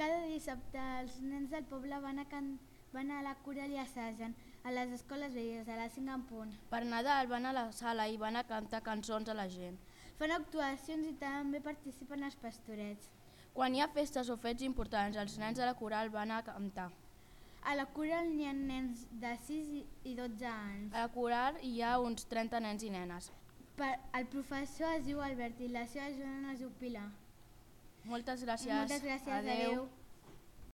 Cada dissabte els nens del poble van a, can... van a la coral i assagen a les escoles velles a les 5 en punt. Per Nadal van a la sala i van a cantar cançons a la gent. Fan actuacions i també participen els pastorets. Quan hi ha festes o fets importants, els nens de la coral van a cantar. A la coral n'hi ha nens de 6 i- i 12 anys. A la coral hi ha uns 30 nens i nenes. Per, el professor es diu Albert i la seva germana es diu Pilar. Moltes gràcies. Moltes gràcies, Adeu. adeu.